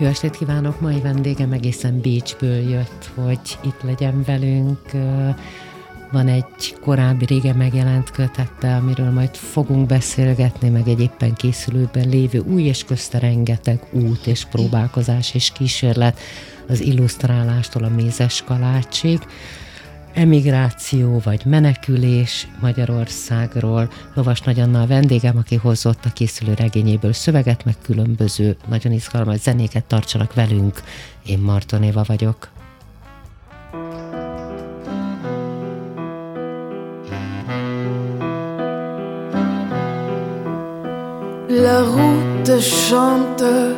Jó estét kívánok! Mai vendégem egészen Bécsből jött, hogy itt legyen velünk. Van egy korábbi régen megjelent kötette, amiről majd fogunk beszélgetni, meg egy éppen készülőben lévő új és közte rengeteg út és próbálkozás és kísérlet az illusztrálástól a mézes kalácsig emigráció vagy menekülés Magyarországról. Lovas Nagy Anna a vendégem, aki hozott a készülő regényéből szöveget, meg különböző nagyon izgalmas zenéket tartsanak velünk. Én Marton Éva vagyok. La route chante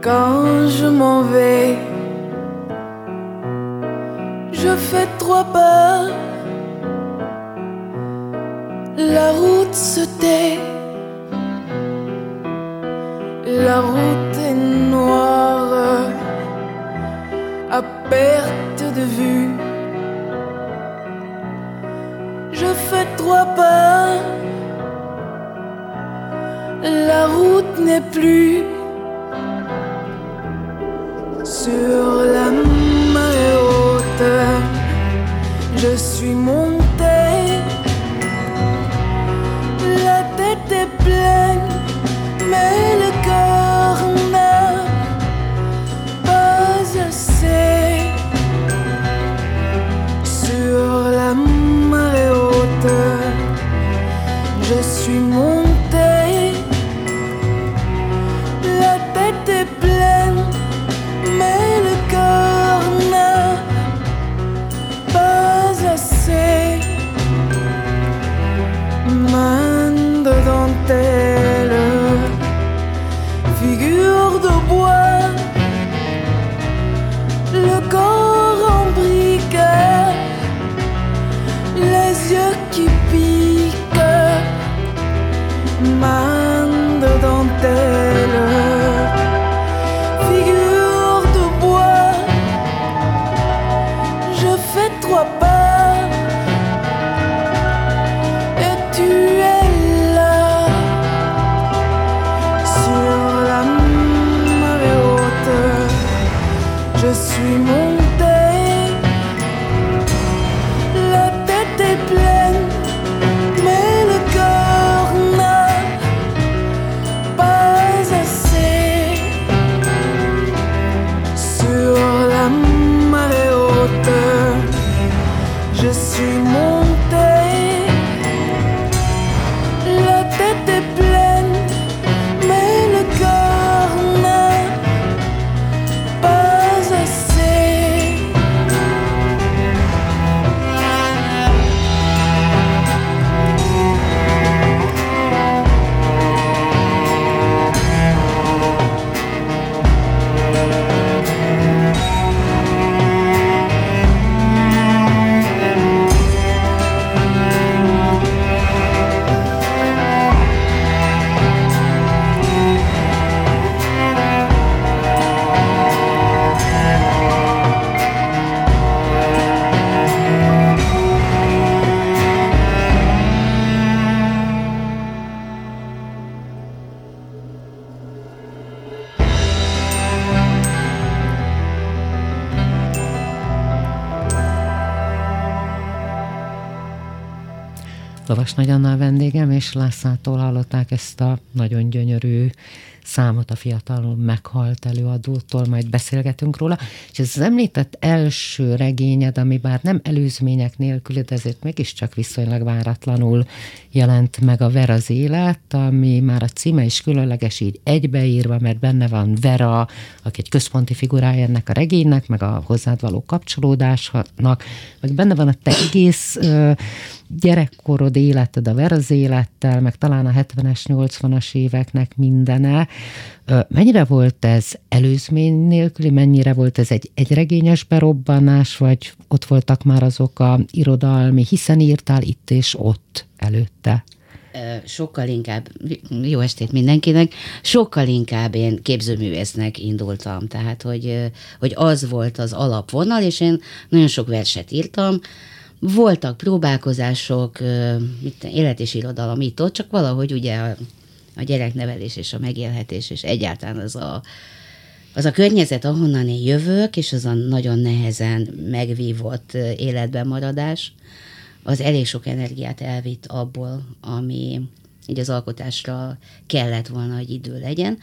quand je m'en vais. Je fais trois pas. La route se tait. La route est noire à perte de vue. Je fais trois pas. La route n'est plus Lovas Nagy Anna a vendégem, és Lászától hallották ezt a nagyon gyönyörű számot a fiatalul meghalt előadótól, majd beszélgetünk róla. És ez az említett első regényed, ami bár nem előzmények nélkül, de ezért mégiscsak viszonylag váratlanul jelent meg a Vera az élet, ami már a címe is különleges így egybeírva, mert benne van Vera, aki egy központi figurája ennek a regénynek, meg a hozzád való kapcsolódásnak, meg benne van a te egész gyerekkorod tudod, életed a veraz élettel, meg talán a 70-es, 80-as éveknek mindene. Mennyire volt ez előzmény nélküli, mennyire volt ez egy egyregényes berobbanás, vagy ott voltak már azok a irodalmi, hiszen írtál itt és ott előtte? sokkal inkább, jó estét mindenkinek, sokkal inkább én képzőművésznek indultam, tehát hogy, hogy az volt az alapvonal, és én nagyon sok verset írtam, voltak próbálkozások, mit, élet és irodalom itt ott, csak valahogy ugye a gyereknevelés és a megélhetés, és egyáltalán az a, az a környezet, ahonnan én jövök, és az a nagyon nehezen megvívott életben maradás, az elég sok energiát elvitt abból, ami így az alkotásra kellett volna, hogy idő legyen.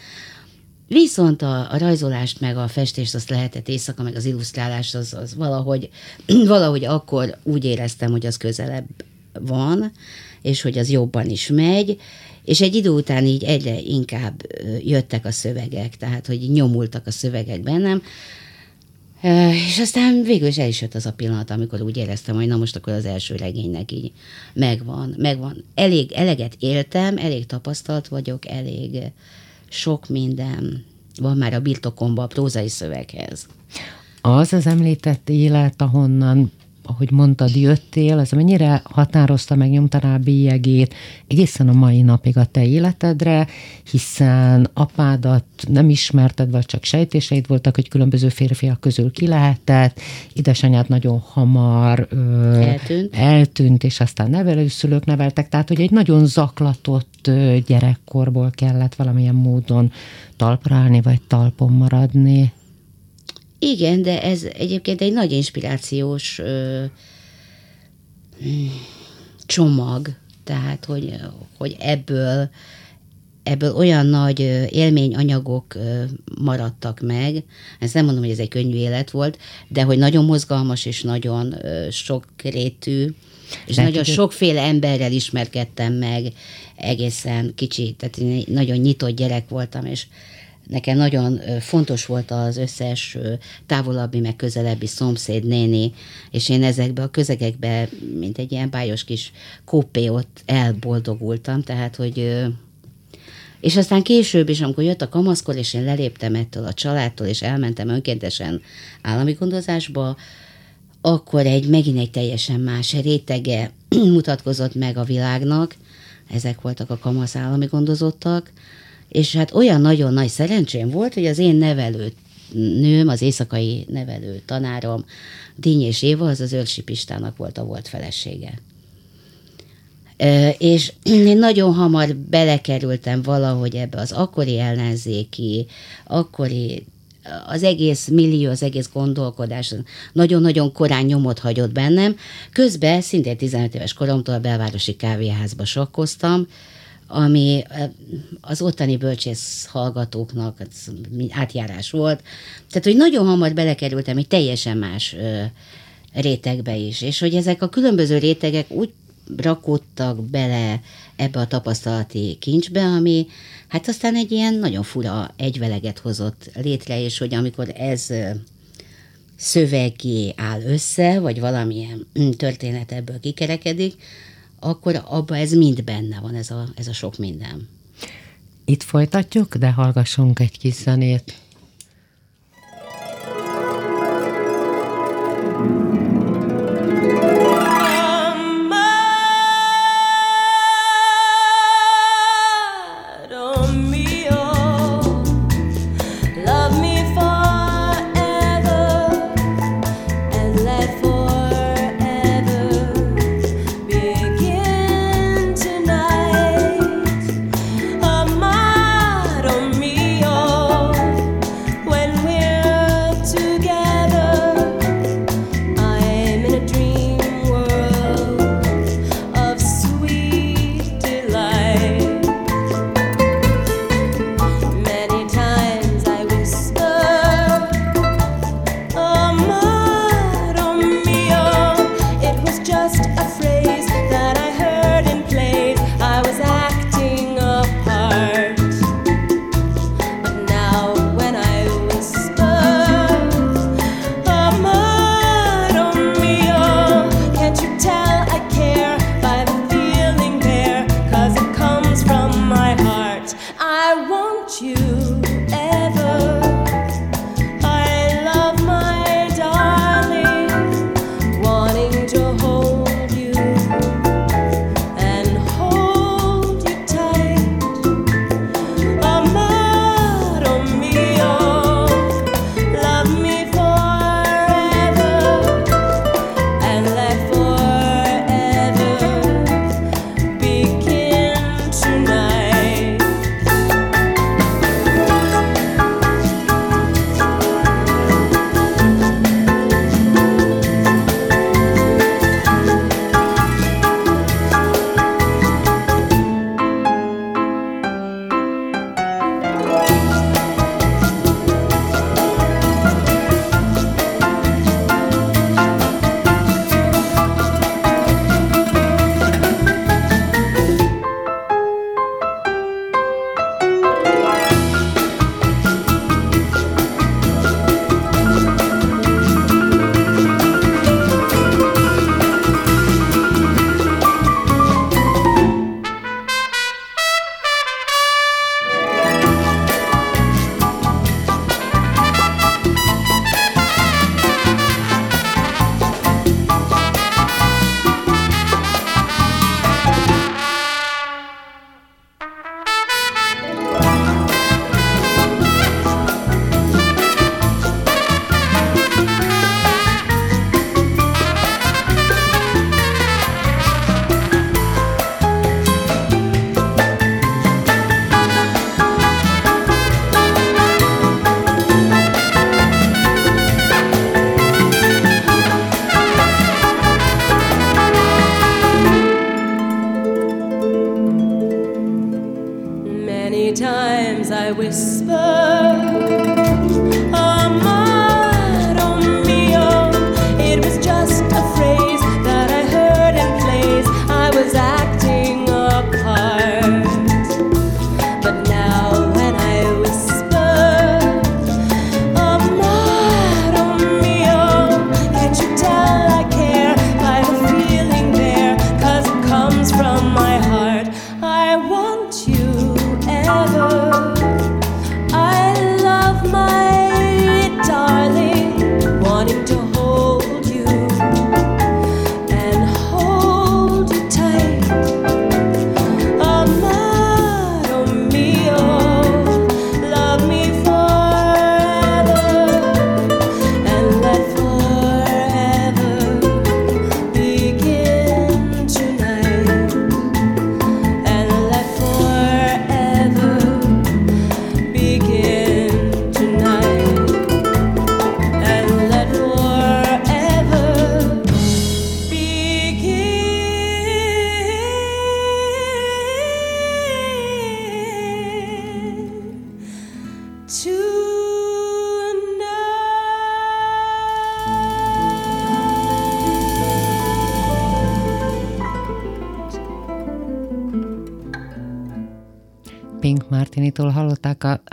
Viszont a, a rajzolást, meg a festést azt lehetett éjszaka, meg az illusztrálást, az, az valahogy, valahogy akkor úgy éreztem, hogy az közelebb van, és hogy az jobban is megy, és egy idő után így egyre inkább jöttek a szövegek, tehát hogy nyomultak a szövegek bennem, és aztán végül is el is jött az a pillanat, amikor úgy éreztem, hogy na most akkor az első regénynek így megvan, megvan. Elég, eleget éltem, elég tapasztalt vagyok, elég sok minden van már a birtokomban a prózai szöveghez. Az az említett élet, ahonnan ahogy mondtad, jöttél, ez mennyire határozta meg, nyomta bélyegét egészen a mai napig a te életedre, hiszen apádat nem ismerted, vagy csak sejtéseid voltak, hogy különböző férfiak közül ki lehetett, édesanyád nagyon hamar ö, eltűnt. eltűnt, és aztán nevelőszülők neveltek, tehát hogy egy nagyon zaklatott gyerekkorból kellett valamilyen módon talpra állni, vagy talpon maradni. Igen, de ez egyébként egy nagy inspirációs ö, csomag, tehát hogy, hogy ebből, ebből olyan nagy élményanyagok maradtak meg. Ezt nem mondom, hogy ez egy könnyű élet volt, de hogy nagyon mozgalmas és nagyon sokrétű, és Lehet, nagyon sokféle emberrel ismerkedtem meg egészen kicsi, tehát nagyon nyitott gyerek voltam, és nekem nagyon fontos volt az összes távolabbi, meg közelebbi szomszéd néni, és én ezekbe a közegekbe, mint egy ilyen bájos kis kópé ott elboldogultam, tehát, hogy és aztán később is, amikor jött a kamaszkor, és én leléptem ettől a családtól, és elmentem önkéntesen állami gondozásba, akkor egy megint egy teljesen más rétege mutatkozott meg a világnak, ezek voltak a kamasz állami gondozottak, és hát olyan nagyon nagy szerencsém volt, hogy az én nevelő nőm, az éjszakai nevelő tanárom, és Éva, az az Őrsi Pistának volt a volt felesége. És én nagyon hamar belekerültem valahogy ebbe az akkori ellenzéki, akkori az egész millió, az egész gondolkodás nagyon-nagyon korán nyomot hagyott bennem. Közben szintén 15 éves koromtól belvárosi kávéházba sakkoztam, ami az ottani bölcsész hallgatóknak átjárás volt. Tehát, hogy nagyon hamar belekerültem egy teljesen más rétegbe is, és hogy ezek a különböző rétegek úgy rakódtak bele ebbe a tapasztalati kincsbe, ami hát aztán egy ilyen nagyon fura egyveleget hozott létre, és hogy amikor ez szövegé áll össze, vagy valamilyen történet ebből kikerekedik, akkor abban ez mind benne van, ez a, ez a sok minden. Itt folytatjuk, de hallgassunk egy kis zenét.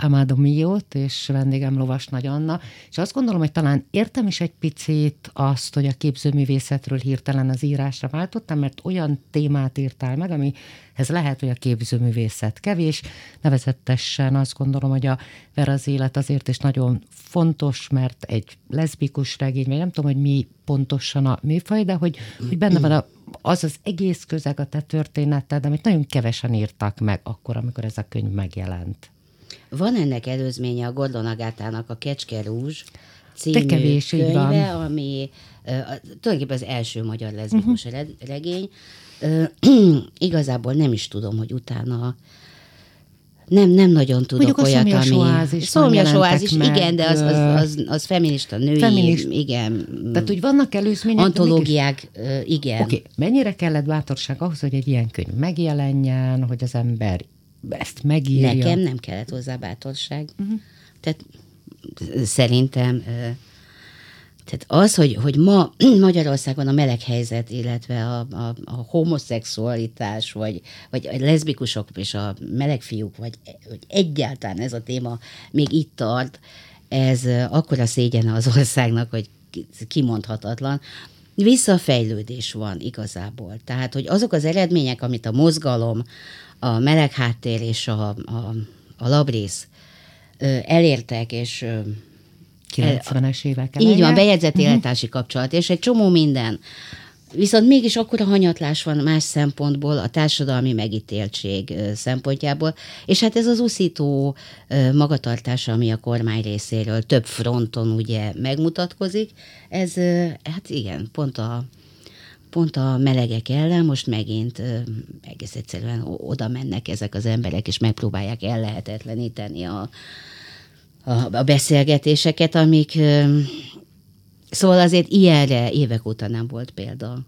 Amado Mio-t, és vendégem Lovas Nagy Anna, és azt gondolom, hogy talán értem is egy picit azt, hogy a képzőművészetről hirtelen az írásra váltottam, mert olyan témát írtál meg, amihez lehet, hogy a képzőművészet kevés, nevezetesen azt gondolom, hogy a Vera az élet azért is nagyon fontos, mert egy leszbikus regény, vagy nem tudom, hogy mi pontosan a műfaj, de hogy, hogy benne van a az az egész közeg a te történeted, amit nagyon kevesen írtak meg akkor, amikor ez a könyv megjelent. Van ennek előzménye a Gordon Agátának a Kecske Rúzs című De kevés, könyve, ami uh, tulajdonképpen az első magyar leszbikus uh-huh. regény. Uh, igazából nem is tudom, hogy utána nem, nem nagyon tudok Mondjuk olyat, a ami... Szomjas oázis, meg, igen, de az, az, az, az feminista női, feminist, igen. Tehát úgy vannak előzmények. Antológiák, mégis... igen. Oké, okay. mennyire kellett bátorság ahhoz, hogy egy ilyen könyv megjelenjen, hogy az ember ezt megírja? Nekem nem kellett hozzá bátorság. Uh-huh. Tehát szerintem tehát az, hogy, hogy ma Magyarországon a meleg helyzet, illetve a, a, a homoszexualitás, vagy, vagy a leszbikusok és a meleg fiúk, vagy hogy egyáltalán ez a téma még itt tart, ez akkora szégyen az országnak, hogy kimondhatatlan. Visszafejlődés van igazából. Tehát, hogy azok az eredmények, amit a mozgalom, a meleg háttér és a, a a labrész elértek, és ö, 90-es évek így van, eleje. bejegyzett életási kapcsolat, és egy csomó minden. Viszont mégis akkora hanyatlás van más szempontból, a társadalmi megítéltség szempontjából, és hát ez az uszító magatartása, ami a kormány részéről több fronton ugye megmutatkozik, ez hát igen, pont a, pont a melegek ellen most megint egész egyszerűen oda mennek ezek az emberek, és megpróbálják ellehetetleníteni a, a, a beszélgetéseket, amik... Szóval azért ilyenre évek óta nem volt példa.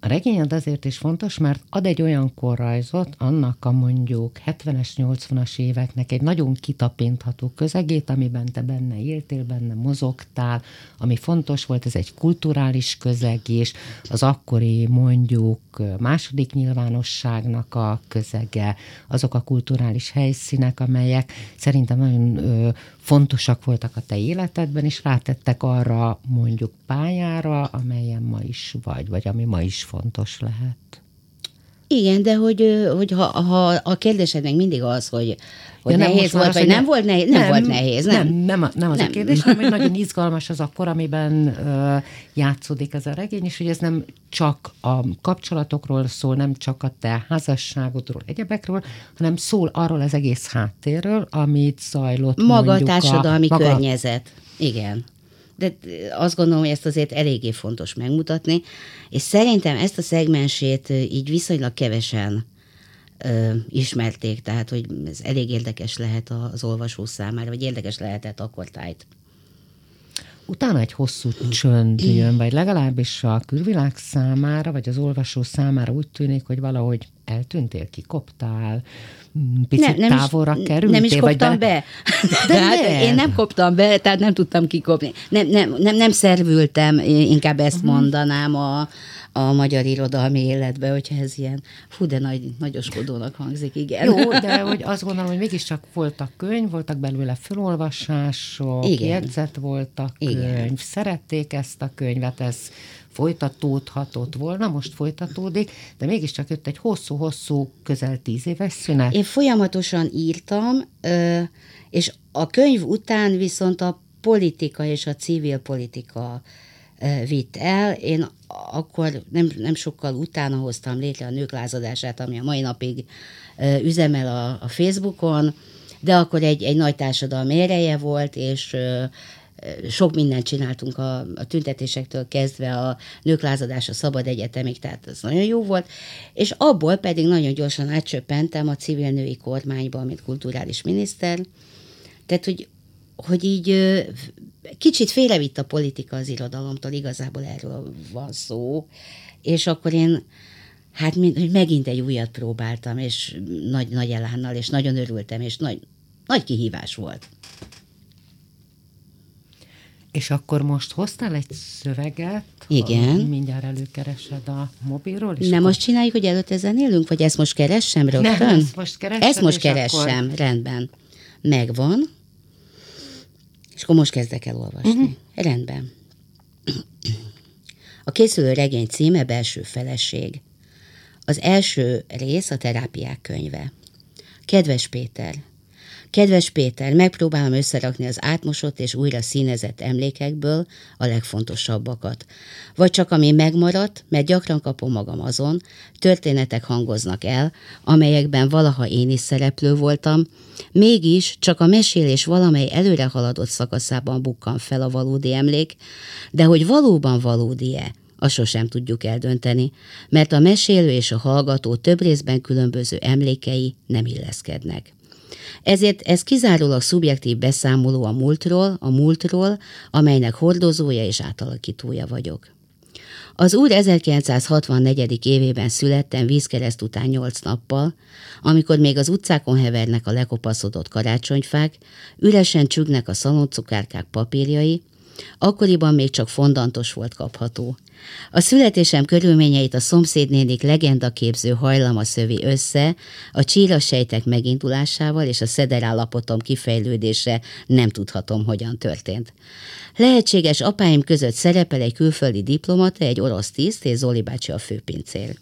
A regényed azért is fontos, mert ad egy olyan korrajzot, annak a mondjuk 70-es, 80-as éveknek egy nagyon kitapintható közegét, amiben te benne éltél, benne mozogtál, ami fontos volt, ez egy kulturális közeg is, az akkori mondjuk második nyilvánosságnak a közege, azok a kulturális helyszínek, amelyek szerintem nagyon fontosak voltak a te életedben, és rátettek arra mondjuk pályára, amelyen ma is vagy, vagy ami ma is fontos lehet. Igen, de hogy, hogy ha, ha a kérdésed még mindig az, hogy, hogy Ja, nem, nehéz volt, vagy nem, volt nehéz, nem, volt nehéz, nem. Nem, nem, a- nem az Nem. a kérdés, hanem hogy nagyon izgalmas az a kor, amiben ö, játszódik ez a regény, és hogy ez nem csak a kapcsolatokról szól, nem csak a te házasságodról, egyebekről, hanem szól arról az egész háttérről, amit zajlott Maga a mondjuk társadalmi a, maga, környezet. Igen. De azt gondolom, hogy ezt azért eléggé fontos megmutatni, és szerintem ezt a szegmensét így viszonylag kevesen ö, ismerték, tehát hogy ez elég érdekes lehet az olvasó számára, vagy érdekes lehetett akkor tájt. Utána egy hosszú csönd jön, vagy legalábbis a külvilág számára, vagy az olvasó számára úgy tűnik, hogy valahogy eltűntél, kikoptál, mm, picit nem, távolra is, kerültél. Nem is vagy koptam be. De tehát nem. én nem koptam be, tehát nem tudtam kikopni. Nem, nem, nem, nem szervültem, inkább ezt Mhm. mondanám a, a magyar irodalmi életbe, hogyha ez ilyen, fú, de nagy, nagyoskodónak hangzik, igen. Jó, de hogy azt gondolom, hogy mégiscsak voltak könyv, voltak belőle felolvasások, Igen. jegyzet volt a könyv, Igen. szerették ezt a könyvet, ez folytatódhatott volna, most folytatódik, de mégiscsak jött egy hosszú-hosszú, közel tíz éves szünet. Én folyamatosan írtam, és a könyv után viszont a politika és a civil politika vitt el. Én akkor nem, nem sokkal utána hoztam létre a nők lázadását, ami a mai napig üzemel a, a Facebookon, de akkor egy, egy nagy társadalmi ereje volt, és sok mindent csináltunk a, a tüntetésektől kezdve a nők lázadása szabad egyetemig, tehát ez nagyon jó volt, és abból pedig nagyon gyorsan átcsöppentem a civil női kormányba, mint kulturális miniszter, tehát, hogy, hogy így kicsit félrevitt a politika az irodalomtól, igazából erről van szó, és akkor én hát hogy megint egy újat próbáltam, és nagy, nagy elánnal, és nagyon örültem, és nagy, nagy kihívás volt. És akkor most hoztál egy szöveget, Igen. mindjárt előkeresed a mobilról. És Nem most csináljuk, hogy előtte zenélünk, vagy ezt most keressem rögtön? Nem, ezt most keresed, Ezt most keressem, akkor- rendben. Megvan. És akkor most kezdek el olvasni. Uh-huh. Rendben. A készülő regény címe Belső feleség. Az első rész a terápiák könyve. Kedves Péter, Kedves Péter, megpróbálom összerakni az átmosott és újra színezett emlékekből a legfontosabbakat. Vagy csak ami megmaradt, mert gyakran kapom magam azon, történetek hangoznak el, amelyekben valaha én is szereplő voltam, mégis csak a mesélés valamely előre haladott szakaszában bukkan fel a valódi emlék, de hogy valóban valódi-e, azt sosem tudjuk eldönteni, mert a mesélő és a hallgató több részben különböző emlékei nem illeszkednek. Ezért ez kizárólag szubjektív beszámoló a múltról, a múltról, amelynek hordozója és átalakítója vagyok. Az úr 1964. évében születtem vízkereszt után nyolc nappal, amikor még az utcákon hevernek a lekopaszodott karácsonyfák, üresen csügnek a szaloncukárkák papírjai, akkoriban még csak fondantos volt kapható. A születésem körülményeit a szomszédnénik legendaképző hajlama szövi össze, a csírasejtek megindulásával és a szederállapotom kifejlődése nem tudhatom, hogyan történt. Lehetséges apáim között szerepel egy külföldi diplomata, egy orosz tiszt és Zoli bácsi a főpincér.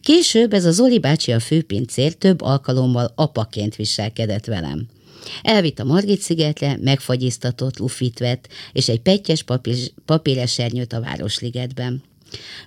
Később ez a Zoli bácsi a főpincér több alkalommal apaként viselkedett velem. Elvitt a Margit szigetre, megfagyiztatott, lufit vett, és egy pettyes papír, papíresernyőt a Városligetben.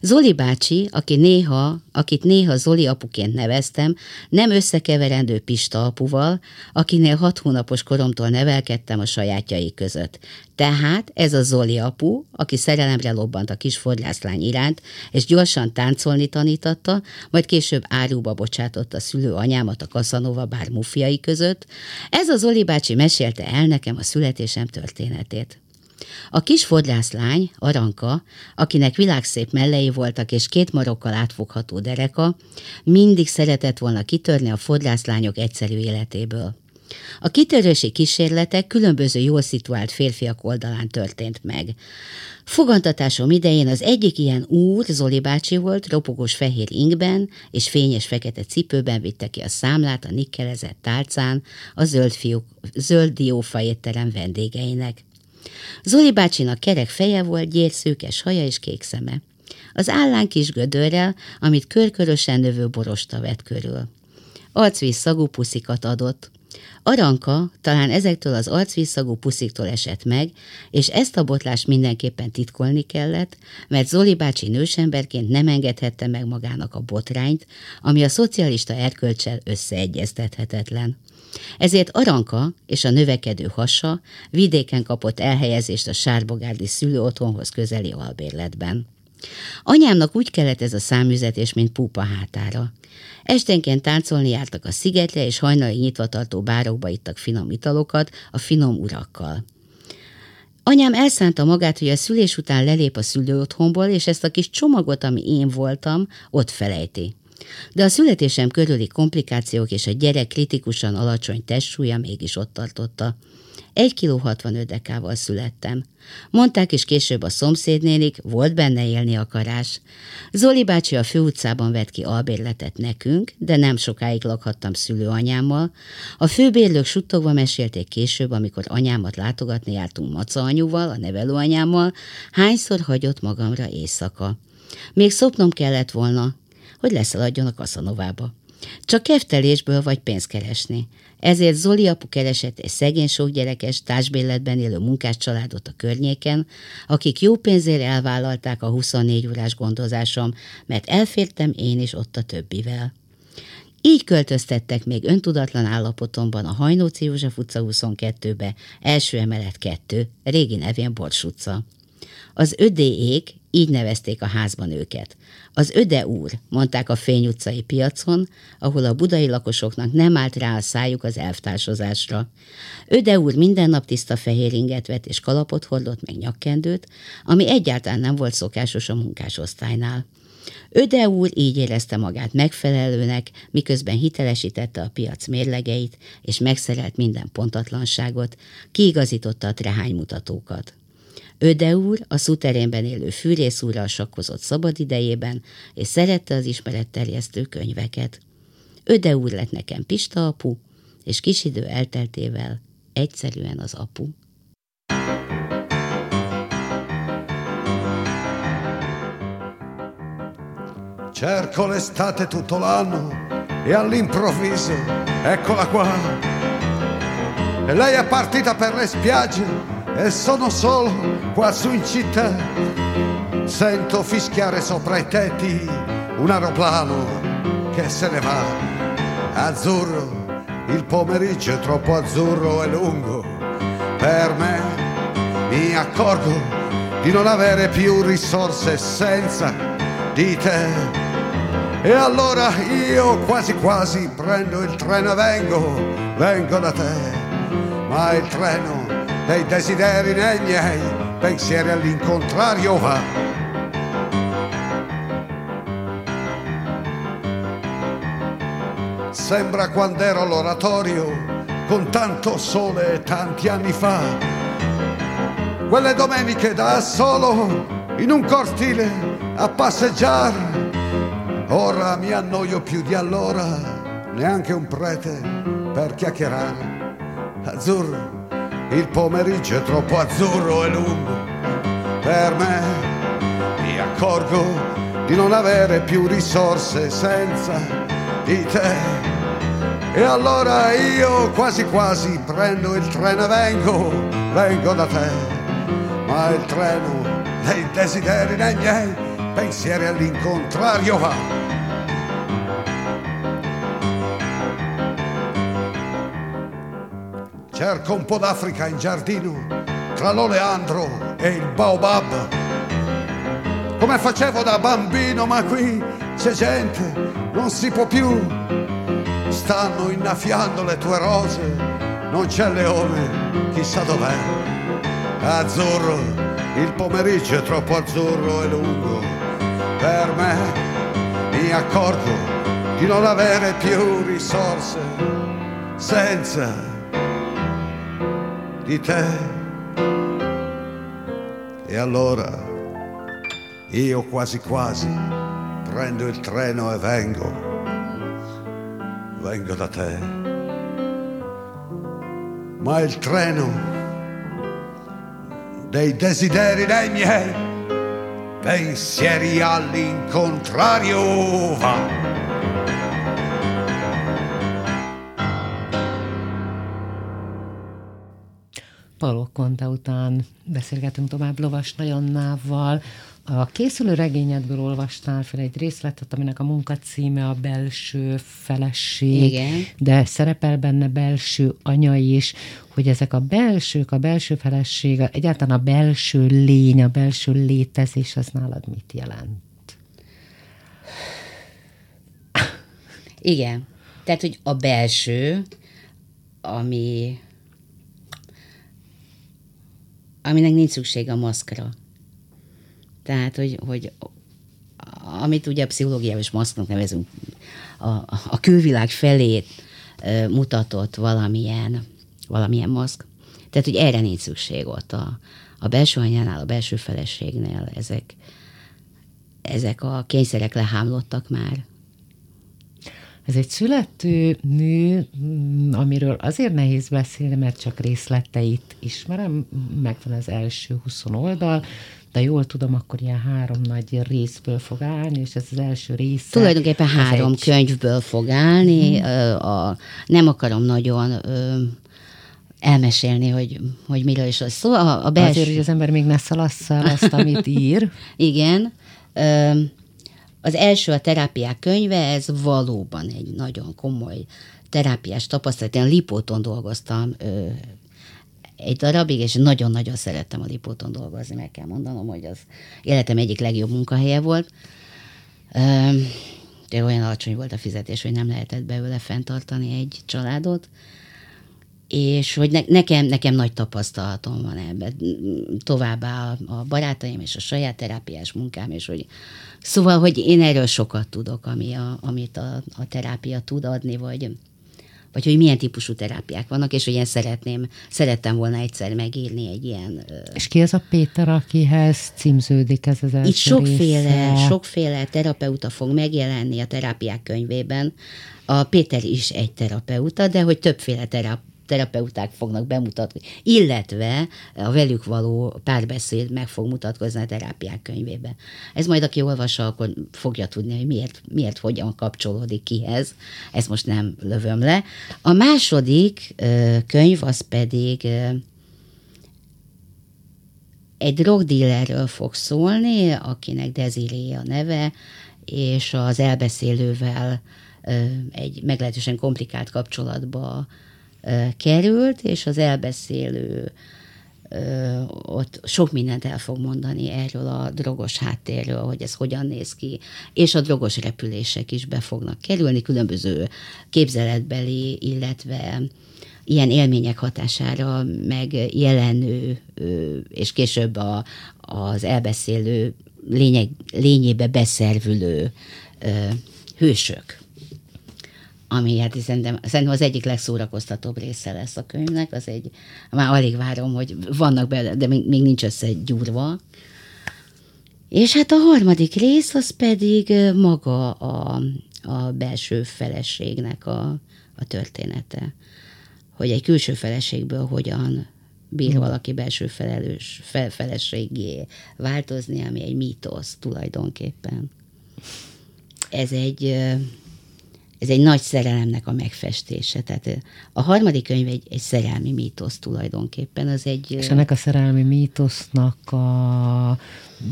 Zoli bácsi, aki néha, akit néha Zoli apuként neveztem, nem összekeverendő Pista apuval, akinél hat hónapos koromtól nevelkedtem a sajátjai között. Tehát ez a Zoli apu, aki szerelemre lobbant a kis fordlászlány iránt, és gyorsan táncolni tanítatta, majd később áruba bocsátotta szülő anyámat a Kaszanova bár mufiai között, ez a Zoli bácsi mesélte el nekem a születésem történetét. A kis fodrászlány, Aranka, akinek világszép mellei voltak és két marokkal átfogható dereka, mindig szeretett volna kitörni a fodrászlányok egyszerű életéből. A kitörési kísérletek különböző jól szituált férfiak oldalán történt meg. Fogantatásom idején az egyik ilyen úr, Zoli bácsi volt, ropogós fehér ingben és fényes fekete cipőben vitte ki a számlát a nikkelezett tálcán a zöld, fiúk, zöld diófa étterem vendégeinek. Zoli bácsinak kerek feje volt, gyérszőkes haja és kék szeme. Az állán kis gödörrel, amit körkörösen növő borosta vett körül. Arcvíz szagú puszikat adott. Aranka talán ezektől az arcvízszagú pusziktól esett meg, és ezt a botlást mindenképpen titkolni kellett, mert Zoli bácsi nősemberként nem engedhette meg magának a botrányt, ami a szocialista erkölcsel összeegyeztethetetlen. Ezért Aranka és a növekedő hasa vidéken kapott elhelyezést a Sárbogárdi szülőotthonhoz közeli albérletben. Anyámnak úgy kellett ez a számüzetés, mint púpa hátára. Esténként táncolni jártak a szigetre, és hajnali nyitvatartó bárokba ittak finom italokat a finom urakkal. Anyám elszánta magát, hogy a szülés után lelép a szülőotthonból, és ezt a kis csomagot, ami én voltam, ott felejti. De a születésem körüli komplikációk és a gyerek kritikusan alacsony testsúlya mégis ott tartotta. Egy kiló 65 dekával születtem. Mondták is később a szomszédnélik, volt benne élni akarás. Zoli bácsi a főutcában vett ki albérletet nekünk, de nem sokáig lakhattam szülőanyámmal. A főbérlők suttogva mesélték később, amikor anyámat látogatni jártunk Maca anyuval, a nevelőanyámmal, hányszor hagyott magamra éjszaka. Még szopnom kellett volna, hogy leszaladjon a kaszanovába. Csak keftelésből vagy pénzt keresni. Ezért Zoli apu keresett egy szegény sokgyerekes, társbérletben élő munkás családot a környéken, akik jó pénzért elvállalták a 24 órás gondozásom, mert elfértem én is ott a többivel. Így költöztettek még öntudatlan állapotomban a Hajnóci József utca 22-be, első emelet 2, régi nevén Bors utca. Az ödéék, így nevezték a házban őket. Az öde úr, mondták a Fény utcai piacon, ahol a budai lakosoknak nem állt rá a szájuk az elvtársozásra. Öde úr minden nap tiszta fehér inget vett és kalapot hordott meg nyakkendőt, ami egyáltalán nem volt szokásos a munkásosztálynál. Öde úr így érezte magát megfelelőnek, miközben hitelesítette a piac mérlegeit, és megszerelt minden pontatlanságot, kiigazította a trehánymutatókat. Öde úr a szuterénben élő fűrész úrral sakkozott szabadidejében, és szerette az ismeretterjesztő könyveket. Öde úr lett nekem Pista apu, és kis idő elteltével egyszerűen az apu. Cerco l'estate tutto l'anno e all'improvviso eccola qua. E lei è partita per le spiagge e sono solo qua su in città. Sento fischiare sopra i tetti un aeroplano che se ne va. Azzurro, il pomeriggio è troppo azzurro e lungo per me. Mi accorgo di non avere più risorse senza di te. E allora io quasi quasi prendo il treno e vengo, vengo da te. Ma il treno dei desideri nei miei pensieri all'incontrario va. Sembra quando ero all'oratorio con tanto sole tanti anni fa. Quelle domeniche da solo in un cortile a passeggiare. Ora mi annoio più di allora, neanche un prete per chiacchierare. Azzurro il pomeriggio è troppo azzurro e lungo per me. Mi accorgo di non avere più risorse senza di te. E allora io quasi quasi prendo il treno e vengo, vengo da te. Ma il treno dei desideri dei miei pensieri all'incontrario va. Cerco un po' d'Africa in giardino, tra l'oleandro e il baobab. Come facevo da bambino, ma qui c'è gente, non si può più. Stanno innaffiando le tue rose, non c'è leone, chissà dov'è. Azzurro, il pomeriggio è troppo azzurro e lungo. Per me mi accorgo di non avere più risorse senza di te. E allora io quasi quasi prendo il treno e vengo, vengo da te. Ma il treno dei desideri dei miei pensieri all'incontrario va. Palok Konta után beszélgetünk tovább Lovas Najannával. A készülő regényedből olvastál fel egy részletet, aminek a munka címe a belső feleség, Igen. de szerepel benne belső anya is, hogy ezek a belsők, a belső feleség, egyáltalán a belső lény, a belső létezés, az nálad mit jelent? Igen. Tehát, hogy a belső, ami aminek nincs szükség a maszkra. Tehát, hogy, hogy amit ugye a pszichológiában is maszknak nevezünk, a, a külvilág felé mutatott valamilyen, valamilyen maszk. Tehát, hogy erre nincs szükség ott a, a belső anyánál, a belső feleségnél ezek, ezek a kényszerek lehámlottak már. Ez egy születő nő, mm, amiről azért nehéz beszélni, mert csak részleteit ismerem, megvan az első 20 oldal, de jól tudom, akkor ilyen három nagy részből fog állni, és ez az első része. Tulajdonképpen három egy... könyvből fog állni. Hmm. A, nem akarom nagyon elmesélni, hogy, hogy miről is az szó. A, a belső... Azért, hogy az ember még ne szalassza azt, amit ír. Igen. Az első a terápiák könyve, ez valóban egy nagyon komoly terápiás tapasztalat. Én Lipóton dolgoztam ö, egy darabig, és nagyon-nagyon szerettem a Lipóton dolgozni, meg kell mondanom, hogy az életem egyik legjobb munkahelye volt. Ö, de olyan alacsony volt a fizetés, hogy nem lehetett belőle fenntartani egy családot és hogy ne, nekem, nekem nagy tapasztalatom van ebben. Továbbá a, a barátaim és a saját terápiás munkám, és hogy szóval, hogy én erről sokat tudok, ami a, amit a, a terápia tud adni, vagy, vagy hogy milyen típusú terápiák vannak, és hogy én szeretném, szerettem volna egyszer megírni egy ilyen... És ki az a Péter, akihez címződik ez az első Itt sokféle, része? sokféle terapeuta fog megjelenni a terápiák könyvében. A Péter is egy terapeuta, de hogy többféle terapeuta terapeuták fognak bemutatni, illetve a velük való párbeszéd meg fog mutatkozni a terápiák könyvébe. Ez majd aki olvassa, akkor fogja tudni, hogy miért, miért hogyan kapcsolódik kihez. Ezt most nem lövöm le. A második könyv az pedig egy drogdílerről fog szólni, akinek Desiree a neve, és az elbeszélővel egy meglehetősen komplikált kapcsolatba került, és az elbeszélő ott sok mindent el fog mondani erről a drogos háttérről, hogy ez hogyan néz ki, és a drogos repülések is be fognak kerülni, különböző képzeletbeli, illetve ilyen élmények hatására meg jelenő, és később a, az elbeszélő lényeg, lényébe beszervülő hősök ami hát szerintem, szerintem az egyik legszórakoztatóbb része lesz a könyvnek, az egy, már alig várom, hogy vannak bele, de még, még nincs összegyúrva. És hát a harmadik rész az pedig maga a, a belső feleségnek a, a története. Hogy egy külső feleségből hogyan bír valaki belső felelős, fel, feleségé változni, ami egy mítosz tulajdonképpen. ez egy ez egy nagy szerelemnek a megfestése. Tehát a harmadik könyv egy, egy szerelmi mítosz tulajdonképpen. Az egy, És ennek a szerelmi mítosznak a,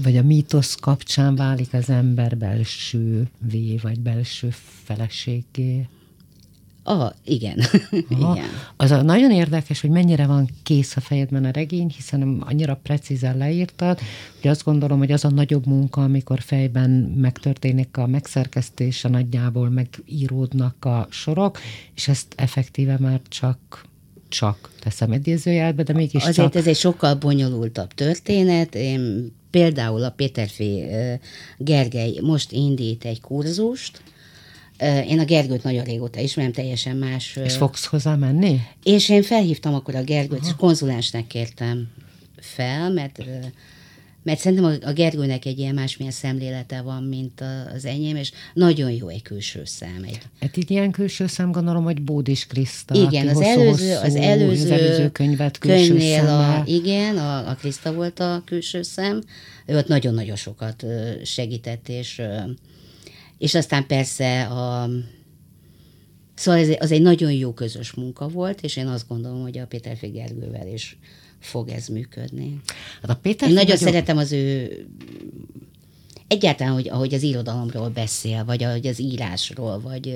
vagy a mítosz kapcsán válik az ember belső vé, vagy belső feleségé. Ah, igen. Aha. igen. Az a nagyon érdekes, hogy mennyire van kész a fejedben a regény, hiszen annyira precízen leírtad, hogy azt gondolom, hogy az a nagyobb munka, amikor fejben megtörténik a megszerkesztése, nagyjából megíródnak a sorok, és ezt effektíve már csak csak teszem idézőjelbe, de mégis Azért csak... ez egy sokkal bonyolultabb történet. Én például a Péterfé Gergely most indít egy kurzust, én a Gergőt nagyon régóta ismerem, teljesen más. És fogsz hozzá menni? És én felhívtam akkor a Gergőt, Aha. és konzulensnek kértem fel, mert mert szerintem a Gergőnek egy ilyen másmilyen szemlélete van, mint az enyém, és nagyon jó egy külső szem. Egy... Hát így ilyen külső szem, gondolom, hogy Bódis Kriszta. Igen, az előző, az előző, az előző könyvet külső a, Igen, a, a Kriszta volt a külső szem. Ő ott nagyon-nagyon sokat segített, és és aztán persze a, Szóval ez, az egy nagyon jó közös munka volt, és én azt gondolom, hogy a Péter Gergővel is fog ez működni. Hát a Péter én nagyon, nagyon szeretem az ő egyáltalán, hogy, ahogy az irodalomról beszél, vagy ahogy az írásról, vagy,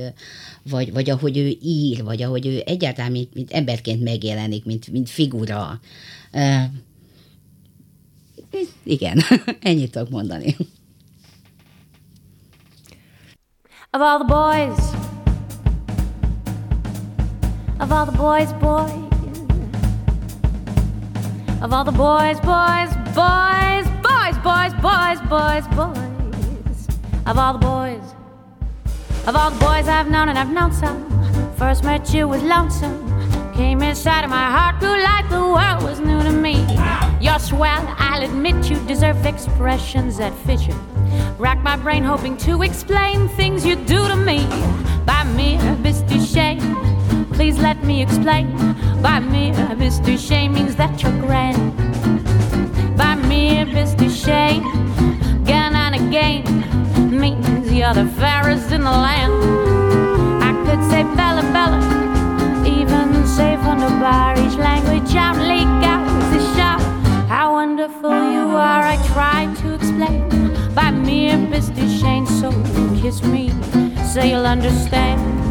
vagy, vagy ahogy ő ír, vagy ahogy ő egyáltalán mint, mint emberként megjelenik, mint, mint figura. Uh, igen, ennyit tudok mondani. Of all the boys, of all the boys, boys, of all the boys, boys, boys, boys, boys, boys, boys, boys, of all the boys, of all the boys I've known and I've known some. First met you was lonesome. Came inside of my heart, grew like the world was new to me. You're swell, I'll admit you deserve expressions that fit you. Rack my brain hoping to explain things you do to me. By mere Mr. Shame, please let me explain. By mere Mr. Shame means that you're grand. By mere Mr. Shame, again and again means you're the fairest in the land. I could say Bella Bella, even say from the Irish language out, leak out the shout. How wonderful you are, I try to explain Mere if it's so kiss me. Say you'll understand.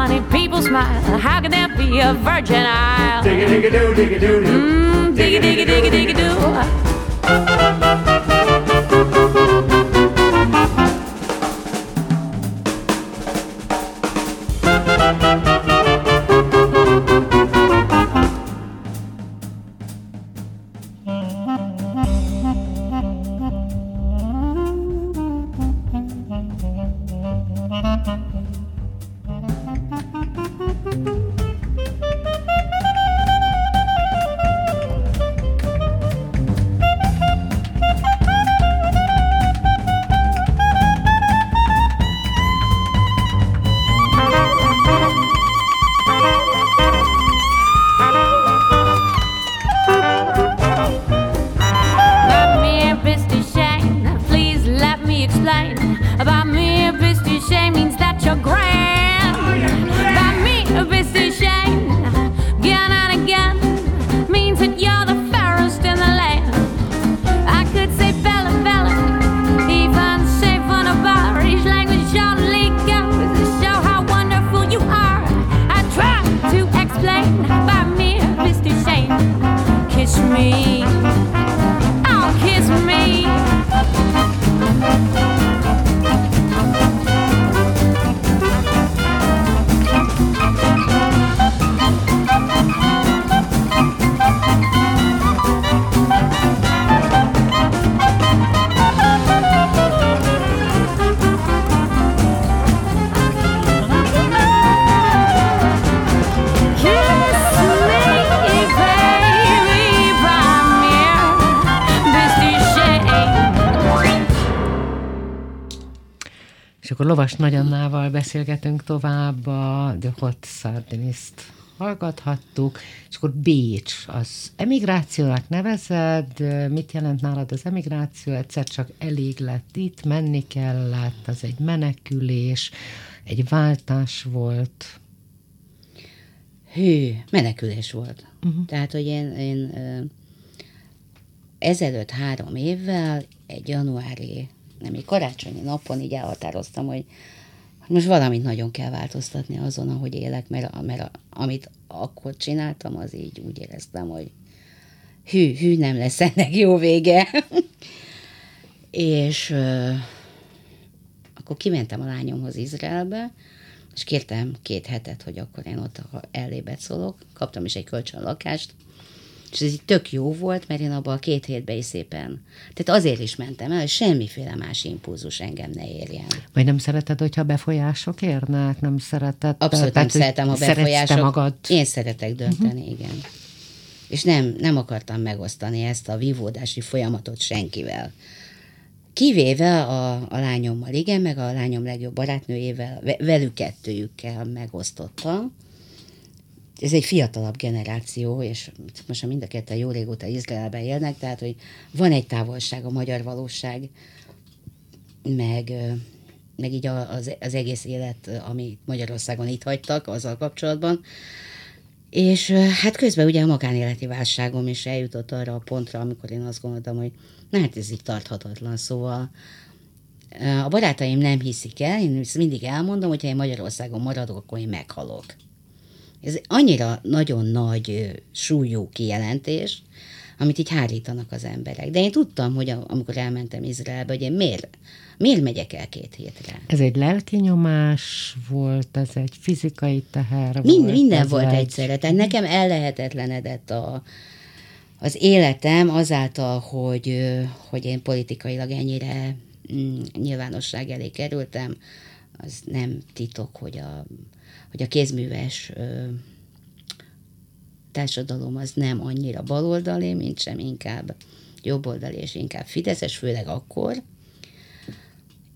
funny people smile. How can there be a virgin isle? Digga digga doo, digga doo doo. Mmm, digga digga digga digga doo. Akkor Lovas Nagyannával beszélgetünk tovább, a The Hot Sardinist hallgathattuk, és akkor Bécs, az emigrációnak nevezed, mit jelent nálad az emigráció, egyszer csak elég lett itt, menni kellett, az egy menekülés, egy váltás volt. Hű, menekülés volt. Uh-huh. Tehát, hogy én, én ezelőtt három évvel, egy januári, nem egy karácsonyi napon így elhatároztam, hogy most valamit nagyon kell változtatni azon, ahogy élek, mert, mert amit akkor csináltam, az így úgy éreztem, hogy hű, hű, nem lesz ennek jó vége. és uh, akkor kimentem a lányomhoz Izraelbe, és kértem két hetet, hogy akkor én ott ellébet szólok. Kaptam is egy kölcsönlakást, és ez így tök jó volt, mert én abban a két hétben is szépen. Tehát azért is mentem el, hogy semmiféle más impulzus engem ne érjen. Vagy nem szereted, hogyha befolyások érnek? Nem szereted? Abszolút tehát, nem szeretem a befolyások. magad? Én szeretek dönteni, uh-huh. igen. És nem, nem akartam megosztani ezt a vívódási folyamatot senkivel. Kivéve a, a lányommal, igen, meg a lányom legjobb barátnőjével, velük kettőjükkel megosztottam ez egy fiatalabb generáció, és most mind a ketten jó régóta Izraelben élnek, tehát hogy van egy távolság a magyar valóság, meg, meg így az, az egész élet, ami Magyarországon itt hagytak azzal kapcsolatban. És hát közben ugye a magánéleti válságom is eljutott arra a pontra, amikor én azt gondoltam, hogy na hát ez így tarthatatlan, szóval a barátaim nem hiszik el, én mindig elmondom, hogy ha én Magyarországon maradok, akkor én meghalok. Ez annyira nagyon nagy súlyú kijelentés, amit így hárítanak az emberek. De én tudtam, hogy amikor elmentem Izraelbe, hogy én miért, miért megyek el két hétre. Ez egy lelki nyomás volt, ez egy fizikai teher Mind, volt? Minden volt egy... egyszerre. Tehát nekem ellehetetlenedett a, az életem azáltal, hogy, hogy én politikailag ennyire mm, nyilvánosság elé kerültem, az nem titok, hogy a hogy a kézműves társadalom az nem annyira baloldali, mint sem inkább jobboldali és inkább fideszes, főleg akkor.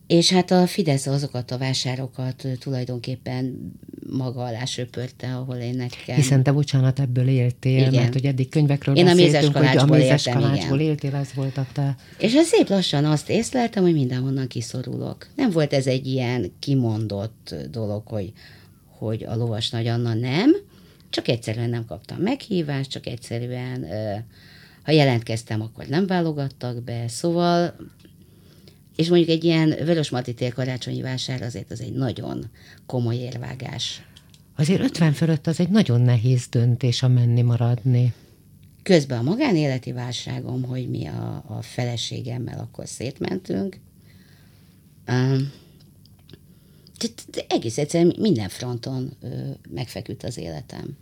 És hát a Fidesz azokat a vásárokat tulajdonképpen maga alá söpörte, ahol én nekem... Hiszen te, bocsánat, ebből éltél, igen. mert hogy eddig könyvekről én beszéltünk, hogy a mézes kalácsból éltél, ez volt a te... És az szép lassan azt észleltem, hogy mindenhonnan kiszorulok. Nem volt ez egy ilyen kimondott dolog, hogy hogy a lovas Nagy Anna nem, csak egyszerűen nem kaptam meghívást, csak egyszerűen, ha jelentkeztem, akkor nem válogattak be, szóval, és mondjuk egy ilyen Vörös Marti tér karácsonyi vásár azért az egy nagyon komoly érvágás. Azért 50 fölött az egy nagyon nehéz döntés a menni maradni. Közben a magánéleti válságom, hogy mi a, a feleségemmel akkor szétmentünk, um, tehát egész egyszerűen minden fronton ö, megfeküdt az életem.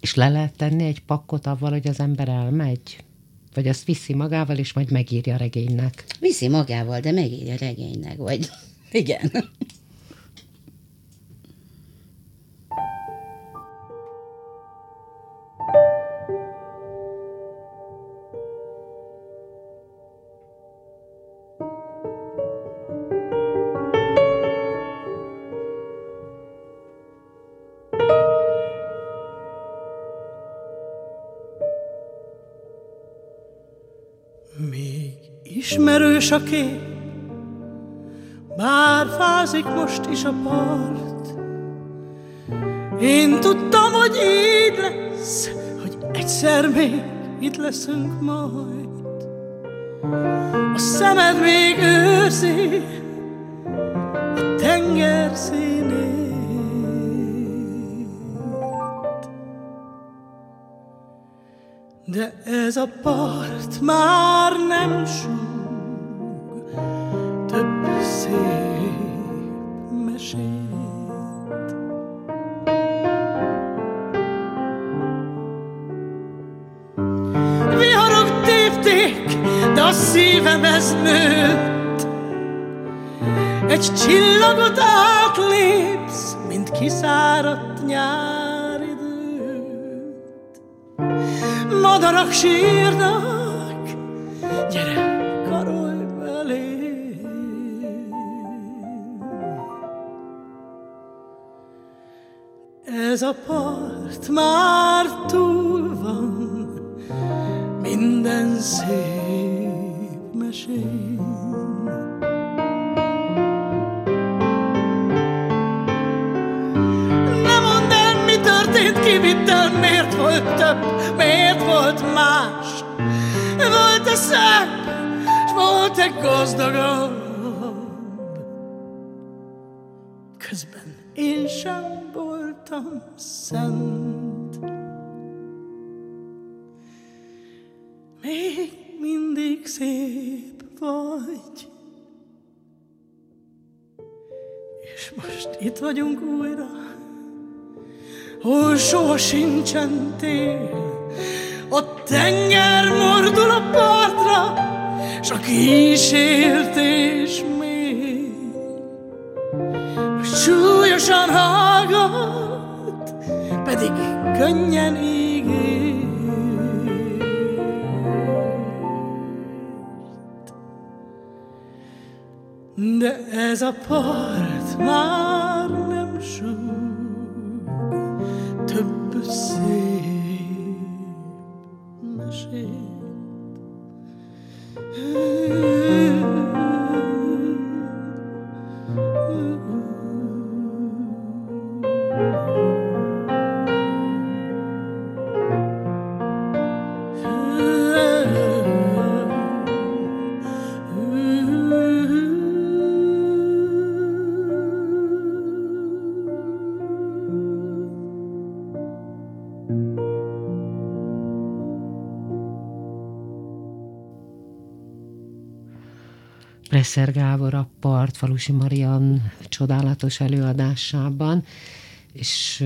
És le lehet tenni egy pakkot avval, hogy az ember elmegy? Vagy azt viszi magával, és majd megírja regénynek? Viszi magával, de megírja regénynek, vagy igen. Ismerős a kép, bár fázik most is a part. Én tudtam, hogy így lesz, hogy egyszer még itt leszünk majd. A szemed még őrzi a tenger színét. De ez a part már nem több szép mesét. Viharok tépték, de a szívem ez nőtt. Egy csillagot átlépsz, mint kiszáradt nyáridőt. Madarak sírnak, gyere, ez a part már túl van minden szép mesén. Ne mondd el, mi történt, ki vitt el, miért volt több, miért volt más. Volt-e szebb, volt-e gazdagabb? Én sem voltam szent. Még mindig szép vagy. És most itt vagyunk újra, hol soha sincsen tél. A tenger mordul a partra, s a kísértés. Súlyosan hallgat, pedig könnyen ígért. De ez a part már Presser Gábor a part Falusi Marian csodálatos előadásában, és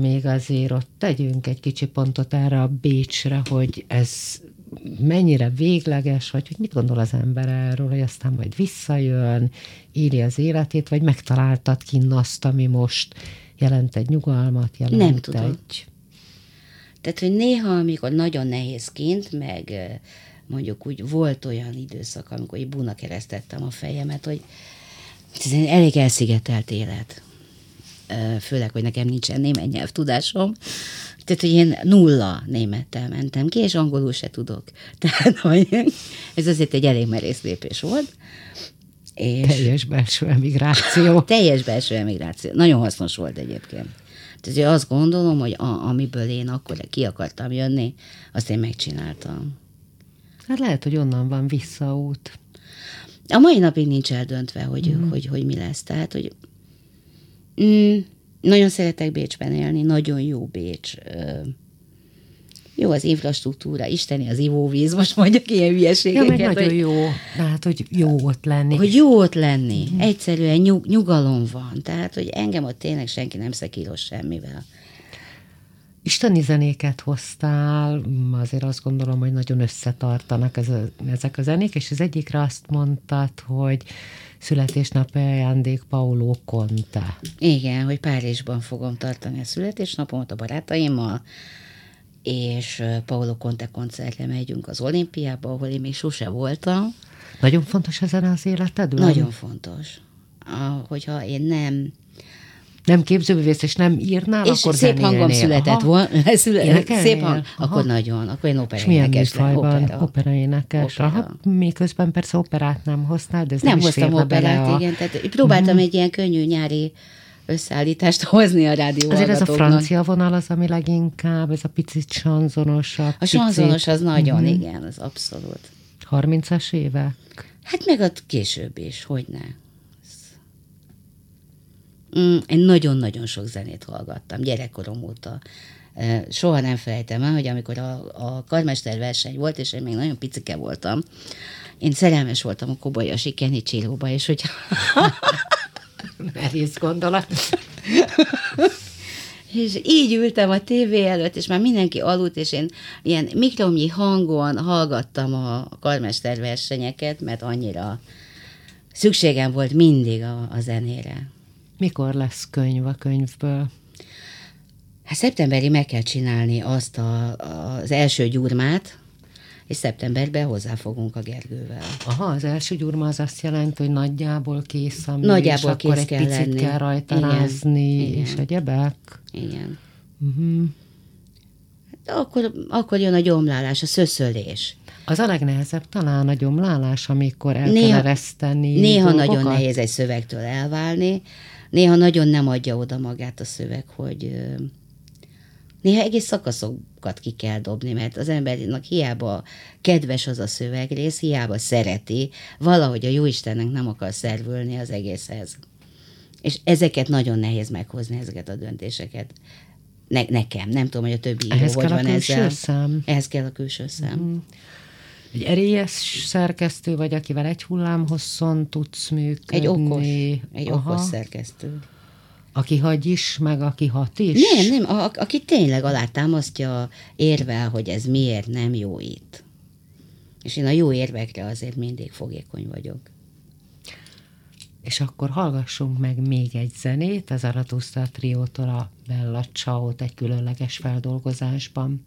még azért ott tegyünk egy kicsi pontot erre a Bécsre, hogy ez mennyire végleges, vagy hogy mit gondol az ember erről, hogy aztán majd visszajön, éli az életét, vagy megtaláltad kinn azt, ami most jelent egy nyugalmat, jelent Nem tudom. egy... Tehát, hogy néha, amikor nagyon nehéz kint, meg mondjuk úgy volt olyan időszak, amikor így búna keresztettem a fejemet, hogy ez egy elég elszigetelt élet. Főleg, hogy nekem nincsen német nyelvtudásom. Tehát, hogy én nulla némettel mentem ki, és angolul se tudok. Tehát, hogy ez azért egy elég merész lépés volt. És Teljes belső emigráció. teljes belső emigráció. Nagyon hasznos volt egyébként. Tehát azt gondolom, hogy a, amiből én akkor ki akartam jönni, azt én megcsináltam. Hát lehet, hogy onnan van visszaút. A mai napig nincs eldöntve, hogy, mm. hogy, hogy mi lesz. Tehát, hogy mm, nagyon szeretek Bécsben élni, nagyon jó Bécs. Jó az infrastruktúra, isteni az ivóvíz, most mondjak ilyen Ja, hülyeségeket. meg nagyon hogy, jó. Hát, hogy jó ott lenni. hogy jó ott lenni. Egyszerűen nyug, nyugalom van. Tehát, hogy engem ott tényleg senki nem szekíros semmivel. Isteni zenéket hoztál, azért azt gondolom, hogy nagyon összetartanak ez a, ezek a zenék, és az egyikre azt mondtad, hogy születésnapi ajándék Paulo Conte. Igen, hogy Párizsban fogom tartani a születésnapomat a barátaimmal, és Paulo Conte koncertre megyünk az olimpiába, ahol én még sose voltam. Nagyon fontos a zene az életedben? Nagyon fontos. A, hogyha én nem... Nem képzőművész, és nem írnál, és akkor szép hangom zenélnél. született volna. Szép hang, Aha. akkor nagyon, akkor én milyen operaénekes lenni. műfajban? Opera. Operaénekes. Opera. Aha, miközben persze operát nem hoztál, de ez nem, Nem is hoztam bele operát, a... Igen. Tehát próbáltam egy ilyen könnyű nyári összeállítást hozni a rádió Azért ez a francia vonal az, ami leginkább, ez a picit sanzonos. A, sanzonos az nagyon, Mhm. igen, az abszolút. 30-as évek. Hát meg a később is, hogy ne. Mm, én nagyon-nagyon sok zenét hallgattam, gyerekkorom óta. Soha nem felejtem el, hogy amikor a, a karmester verseny volt, és én még nagyon picike voltam, én szerelmes voltam a Kobayashi Kenny Csillóba, és hogy Merész gondolat. És így ültem a tévé előtt, és már mindenki aludt, és én ilyen mikromnyi hangon hallgattam a karmester versenyeket, mert annyira szükségem volt mindig a, a zenére. Mikor lesz könyv a könyvből? Hát szeptemberi meg kell csinálni azt a, az első gyurmát, és szeptemberben hozzáfogunk a Gergővel. Aha, az első gyurma az azt jelenti, hogy nagyjából kész a mű, Nagyjából és akkor kész egy kell picit lenni. kell rajta Igen, rázni, igen. és egyebek. Igen. Uh-huh. De akkor, akkor jön a gyomlálás, a szöszölés. Az a legnehezebb talán a gyomlálás, amikor el Néha- kell ereszteni Néha dolgokat. nagyon nehéz egy szövegtől elválni, néha nagyon nem adja oda magát a szöveg, hogy néha egész szakaszokat ki kell dobni, mert az embernek hiába kedves az a szövegrész, hiába szereti, valahogy a Jóistennek nem akar szervülni az egészhez. És ezeket nagyon nehéz meghozni, ezeket a döntéseket. Ne, nekem, nem tudom, hogy a többi író Ehhez hogy kell a van külső ezzel. szám. Ehhez kell a külső szám. Egy erélyes szerkesztő vagy, akivel egy hullámhosszon tudsz működni. Egy okos, egy Aha. okos szerkesztő. Aki hagy is, meg aki hat is. Nem, nem, a, aki tényleg alátámasztja érvel, hogy ez miért nem jó itt. És én a jó érvekre azért mindig fogékony vagyok. És akkor hallgassunk meg még egy zenét, az Aratuszta triótól a Bella Ciao-t egy különleges feldolgozásban.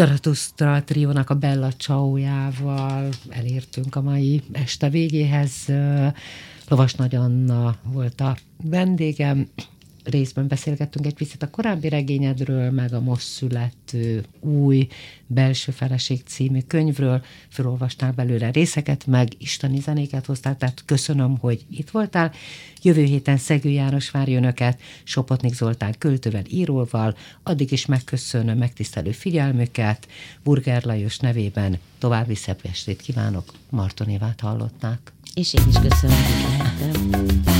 Zaratustra triónak a Bella Ciao-jával elértünk a mai este végéhez. Lovas Nagy Anna volt a vendégem, részben beszélgettünk egy picit a korábbi regényedről, meg a most születő új Belső Feleség című könyvről. Felolvastál belőle részeket, meg isteni zenéket hoztál, tehát köszönöm, hogy itt voltál. Jövő héten Szegő János várja önöket, Sopotnik Zoltán költővel, íróval, addig is megköszönöm megtisztelő figyelmüket. Burger Lajos nevében további szebb estét kívánok, Marton Évát hallották. És én is köszönöm, hogy.